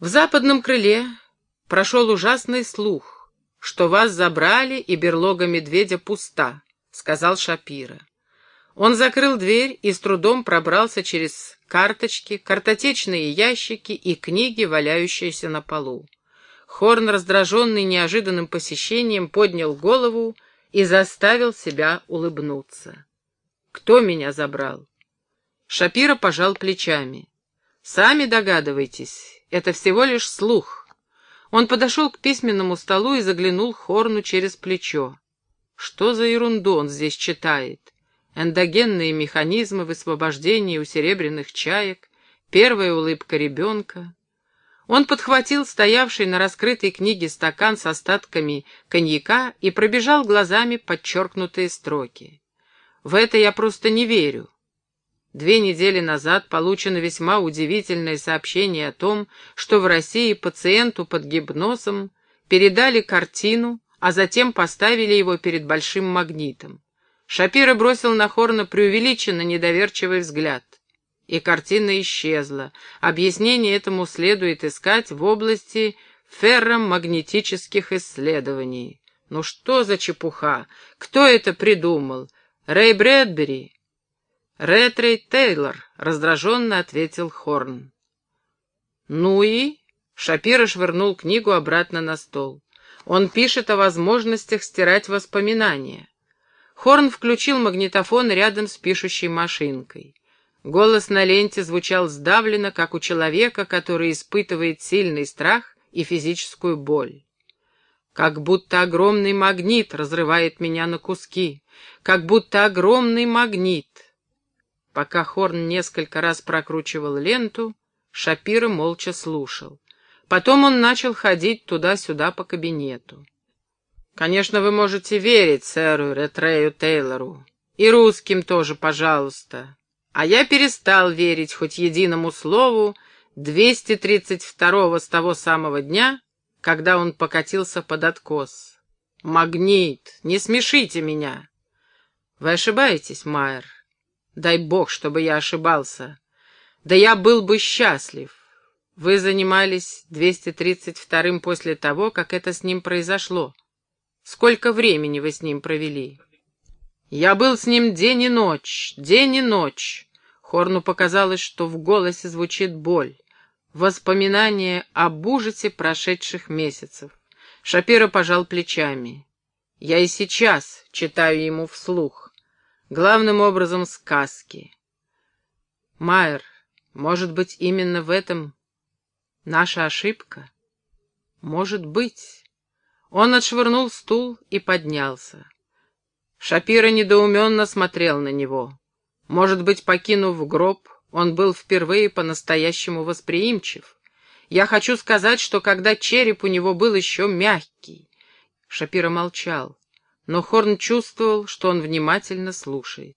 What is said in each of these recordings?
В западном крыле прошел ужасный слух, что вас забрали, и берлога медведя пуста, — сказал Шапира. Он закрыл дверь и с трудом пробрался через карточки, картотечные ящики и книги, валяющиеся на полу. Хорн, раздраженный неожиданным посещением, поднял голову и заставил себя улыбнуться. «Кто меня забрал?» Шапира пожал плечами. «Сами догадывайтесь, это всего лишь слух». Он подошел к письменному столу и заглянул Хорну через плечо. Что за ерунду он здесь читает? Эндогенные механизмы высвобождения у серебряных чаек, первая улыбка ребенка. Он подхватил стоявший на раскрытой книге стакан с остатками коньяка и пробежал глазами подчеркнутые строки. «В это я просто не верю. Две недели назад получено весьма удивительное сообщение о том, что в России пациенту под гипнозом передали картину, а затем поставили его перед большим магнитом. Шапира бросил на Хорна преувеличенно недоверчивый взгляд. И картина исчезла. Объяснение этому следует искать в области ферромагнетических исследований. Ну что за чепуха? Кто это придумал? Рэй Брэдбери? «Ретрей Тейлор», — раздраженно ответил Хорн. «Ну и?» — Шапира швырнул книгу обратно на стол. «Он пишет о возможностях стирать воспоминания». Хорн включил магнитофон рядом с пишущей машинкой. Голос на ленте звучал сдавленно, как у человека, который испытывает сильный страх и физическую боль. Как будто огромный магнит разрывает меня на куски, как будто огромный магнит. Пока Хорн несколько раз прокручивал ленту, Шапира молча слушал. Потом он начал ходить туда-сюда по кабинету. «Конечно, вы можете верить сэру Ретрею Тейлору. И русским тоже, пожалуйста. А я перестал верить хоть единому слову 232-го с того самого дня, когда он покатился под откос. Магнит, не смешите меня!» «Вы ошибаетесь, Майер. Дай бог, чтобы я ошибался. Да я был бы счастлив. Вы занимались 232-м после того, как это с ним произошло. Сколько времени вы с ним провели? Я был с ним день и ночь, день и ночь. Хорну показалось, что в голосе звучит боль. Воспоминания об ужасе прошедших месяцев. Шапира пожал плечами. Я и сейчас читаю ему вслух. Главным образом сказки. Майер, может быть, именно в этом наша ошибка? Может быть. Он отшвырнул стул и поднялся. Шапира недоуменно смотрел на него. Может быть, покинув гроб, он был впервые по-настоящему восприимчив. Я хочу сказать, что когда череп у него был еще мягкий... Шапира молчал но Хорн чувствовал, что он внимательно слушает.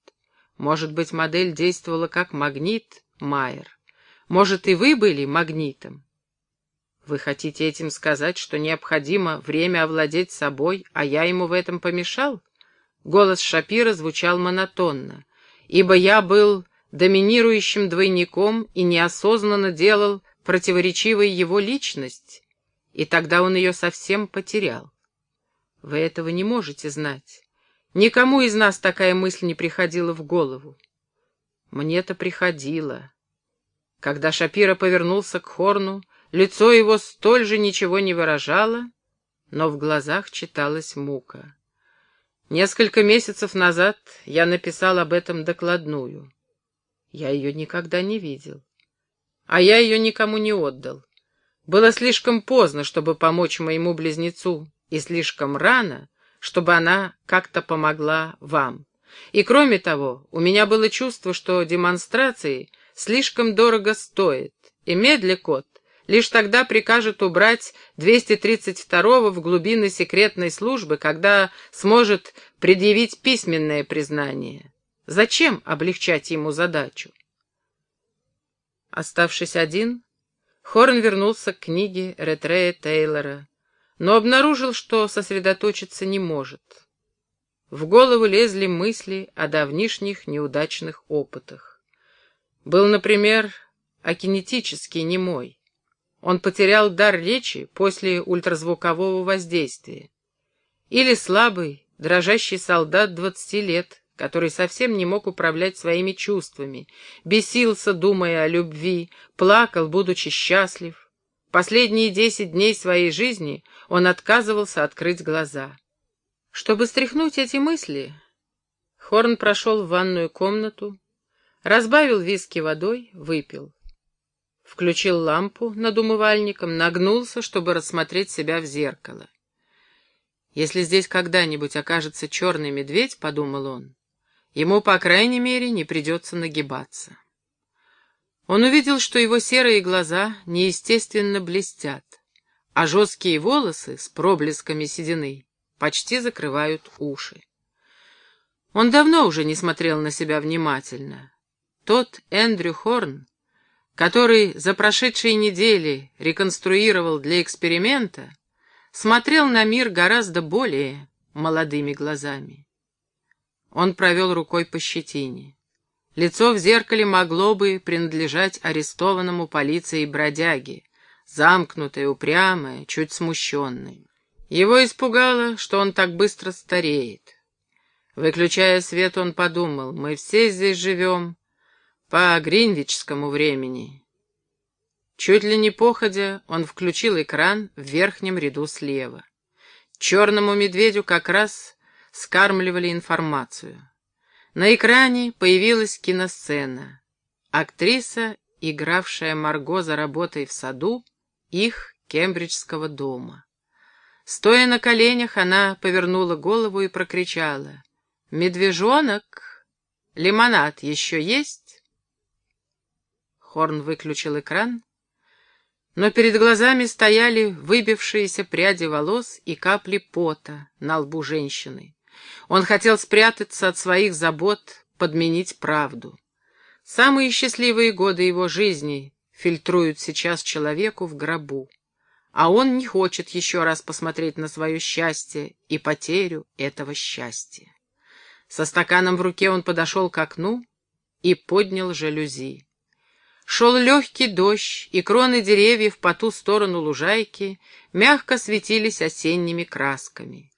Может быть, модель действовала как магнит, Майер. Может, и вы были магнитом? Вы хотите этим сказать, что необходимо время овладеть собой, а я ему в этом помешал? Голос Шапира звучал монотонно. Ибо я был доминирующим двойником и неосознанно делал противоречивой его личность, и тогда он ее совсем потерял. Вы этого не можете знать. Никому из нас такая мысль не приходила в голову. Мне-то приходило. Когда Шапира повернулся к Хорну, лицо его столь же ничего не выражало, но в глазах читалась мука. Несколько месяцев назад я написал об этом докладную. Я ее никогда не видел. А я ее никому не отдал. Было слишком поздно, чтобы помочь моему близнецу, и слишком рано, чтобы она как-то помогла вам. И кроме того, у меня было чувство, что демонстрации слишком дорого стоят, и Медлекот лишь тогда прикажет убрать 232-го в глубины секретной службы, когда сможет предъявить письменное признание. Зачем облегчать ему задачу? Оставшись один, Хорн вернулся к книге Ретрея Тейлора, но обнаружил, что сосредоточиться не может. В голову лезли мысли о давнишних неудачных опытах. Был, например, акинетический немой. Он потерял дар речи после ультразвукового воздействия. Или слабый, дрожащий солдат двадцати лет, который совсем не мог управлять своими чувствами, бесился, думая о любви, плакал, будучи счастлив. Последние десять дней своей жизни он отказывался открыть глаза. Чтобы стряхнуть эти мысли, Хорн прошел в ванную комнату, разбавил виски водой, выпил. Включил лампу над умывальником, нагнулся, чтобы рассмотреть себя в зеркало. «Если здесь когда-нибудь окажется черный медведь, — подумал он, — ему, по крайней мере, не придется нагибаться». Он увидел, что его серые глаза неестественно блестят, а жесткие волосы с проблесками седины почти закрывают уши. Он давно уже не смотрел на себя внимательно. Тот Эндрю Хорн, который за прошедшие недели реконструировал для эксперимента, смотрел на мир гораздо более молодыми глазами. Он провел рукой по щетине. Лицо в зеркале могло бы принадлежать арестованному полицией бродяге, замкнутое, упрямое, чуть смущенное. Его испугало, что он так быстро стареет. Выключая свет, он подумал, мы все здесь живем по гринвичскому времени. Чуть ли не походя, он включил экран в верхнем ряду слева. Черному медведю как раз скармливали информацию. На экране появилась киносцена. Актриса, игравшая Марго за работой в саду, их кембриджского дома. Стоя на коленях, она повернула голову и прокричала. «Медвежонок, лимонад еще есть?» Хорн выключил экран, но перед глазами стояли выбившиеся пряди волос и капли пота на лбу женщины. Он хотел спрятаться от своих забот, подменить правду. Самые счастливые годы его жизни фильтруют сейчас человеку в гробу, а он не хочет еще раз посмотреть на свое счастье и потерю этого счастья. Со стаканом в руке он подошел к окну и поднял жалюзи. Шел легкий дождь, и кроны деревьев по ту сторону лужайки мягко светились осенними красками.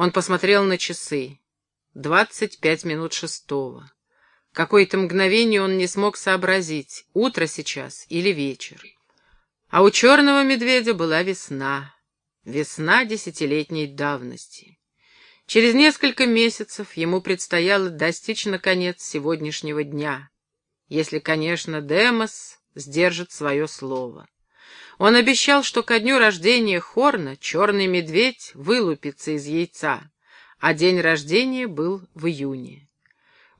Он посмотрел на часы. Двадцать пять минут шестого. Какое-то мгновение он не смог сообразить, утро сейчас или вечер. А у черного медведя была весна. Весна десятилетней давности. Через несколько месяцев ему предстояло достичь, наконец, сегодняшнего дня, если, конечно, Демос сдержит свое слово. Он обещал, что ко дню рождения Хорна черный медведь вылупится из яйца, а день рождения был в июне.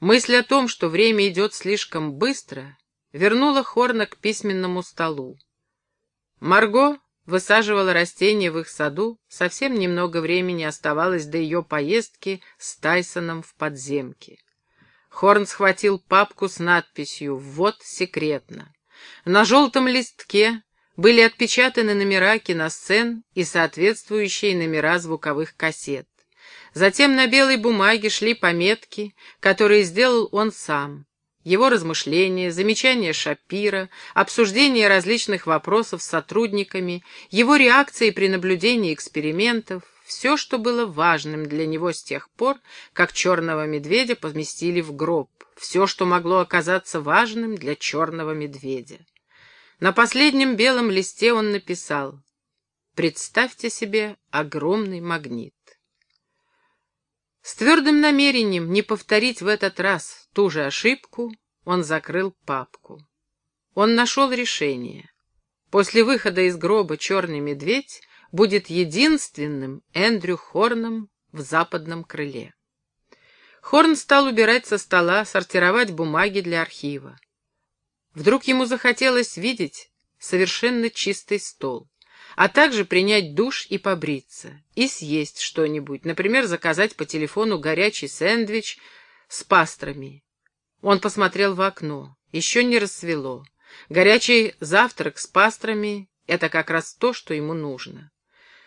Мысль о том, что время идет слишком быстро, вернула Хорна к письменному столу. Марго высаживала растения в их саду, совсем немного времени оставалось до ее поездки с Тайсоном в подземке. Хорн схватил папку с надписью «Ввод секретно». На желтом листке были отпечатаны номера киносцен и соответствующие номера звуковых кассет. Затем на белой бумаге шли пометки, которые сделал он сам. Его размышления, замечания Шапира, обсуждение различных вопросов с сотрудниками, его реакции при наблюдении экспериментов, все, что было важным для него с тех пор, как черного медведя поместили в гроб, все, что могло оказаться важным для черного медведя. На последнем белом листе он написал «Представьте себе огромный магнит». С твердым намерением не повторить в этот раз ту же ошибку, он закрыл папку. Он нашел решение. После выхода из гроба черный медведь будет единственным Эндрю Хорном в западном крыле. Хорн стал убирать со стола, сортировать бумаги для архива. Вдруг ему захотелось видеть совершенно чистый стол а также принять душ и побриться, и съесть что-нибудь, например, заказать по телефону горячий сэндвич с пастрами. Он посмотрел в окно. Еще не рассвело. Горячий завтрак с пастрами — это как раз то, что ему нужно.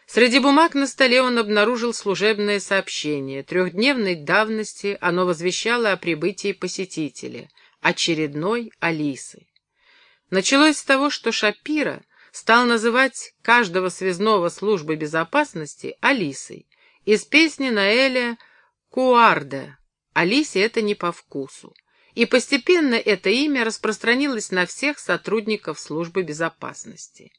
Среди бумаг на столе он обнаружил служебное сообщение. Трехдневной давности оно возвещало о прибытии посетителя, очередной Алисы. Началось с того, что Шапира — стал называть каждого связного службы безопасности Алисой. Из песни Наэля Куарда Алисе это не по вкусу. И постепенно это имя распространилось на всех сотрудников службы безопасности.